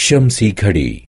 शमसी घड़ी